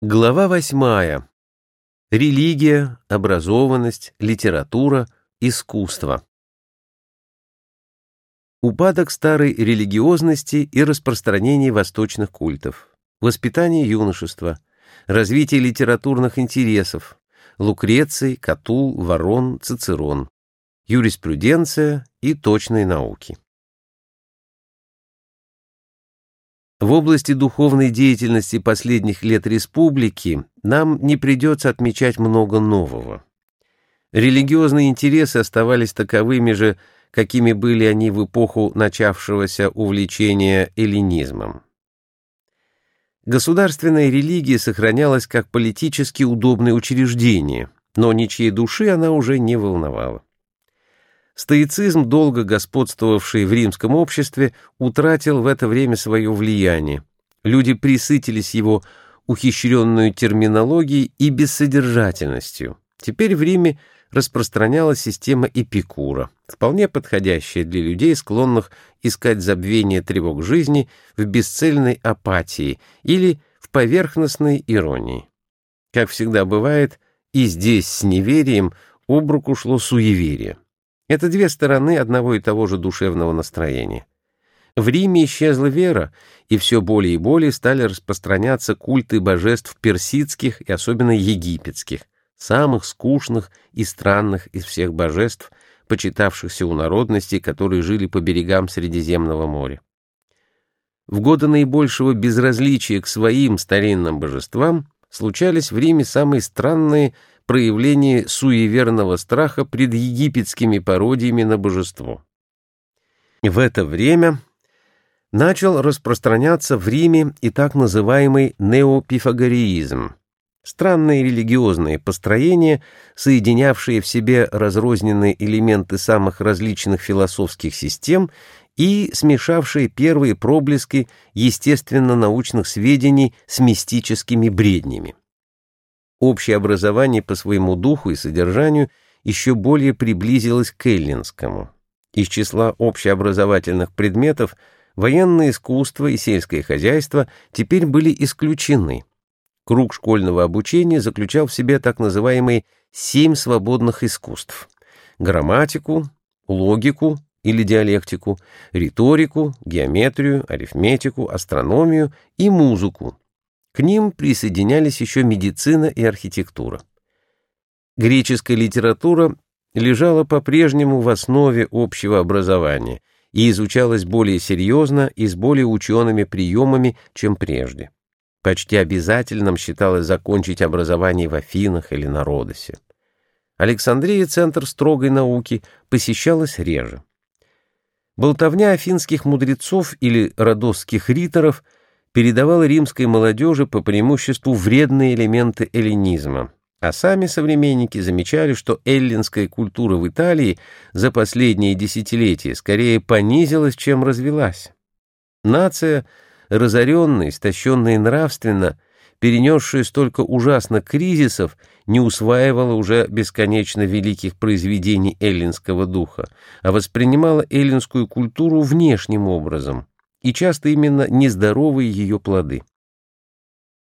Глава восьмая. Религия, образованность, литература, искусство. Упадок старой религиозности и распространение восточных культов. Воспитание юношества. Развитие литературных интересов. Лукреций, Катул, Ворон, Цицерон. Юриспруденция и точные науки. В области духовной деятельности последних лет республики нам не придется отмечать много нового. Религиозные интересы оставались таковыми же, какими были они в эпоху начавшегося увлечения эллинизмом. Государственная религия сохранялась как политически удобное учреждение, но ничьей души она уже не волновала. Стоицизм, долго господствовавший в римском обществе, утратил в это время свое влияние. Люди присытились его ухищренную терминологией и бессодержательностью. Теперь в Риме распространялась система Эпикура, вполне подходящая для людей, склонных искать забвение тревог жизни в бесцельной апатии или в поверхностной иронии. Как всегда бывает, и здесь с неверием об руку шло суеверие. Это две стороны одного и того же душевного настроения. В Риме исчезла вера, и все более и более стали распространяться культы божеств персидских и особенно египетских, самых скучных и странных из всех божеств, почитавшихся у народностей, которые жили по берегам Средиземного моря. В годы наибольшего безразличия к своим старинным божествам случались в Риме самые странные проявление суеверного страха пред египетскими пародиями на божество. В это время начал распространяться в Риме и так называемый неопифагореизм, странные религиозные построения, соединявшие в себе разрозненные элементы самых различных философских систем и смешавшие первые проблески естественно-научных сведений с мистическими бреднями. Общее образование по своему духу и содержанию еще более приблизилось к эллинскому. Из числа общеобразовательных предметов военное искусство и сельское хозяйство теперь были исключены. Круг школьного обучения заключал в себе так называемые «семь свободных искусств» — грамматику, логику или диалектику, риторику, геометрию, арифметику, астрономию и музыку, к ним присоединялись еще медицина и архитектура. Греческая литература лежала по-прежнему в основе общего образования и изучалась более серьезно и с более учеными приемами, чем прежде. Почти обязательным считалось закончить образование в Афинах или на Родосе. Александрия, центр строгой науки, посещалась реже. Болтовня афинских мудрецов или родосских риторов – передавал римской молодежи по преимуществу вредные элементы эллинизма, а сами современники замечали, что эллинская культура в Италии за последние десятилетия скорее понизилась, чем развелась. Нация, разоренная, истощенная нравственно, перенесшая столько ужасных кризисов, не усваивала уже бесконечно великих произведений эллинского духа, а воспринимала эллинскую культуру внешним образом, и часто именно нездоровые ее плоды.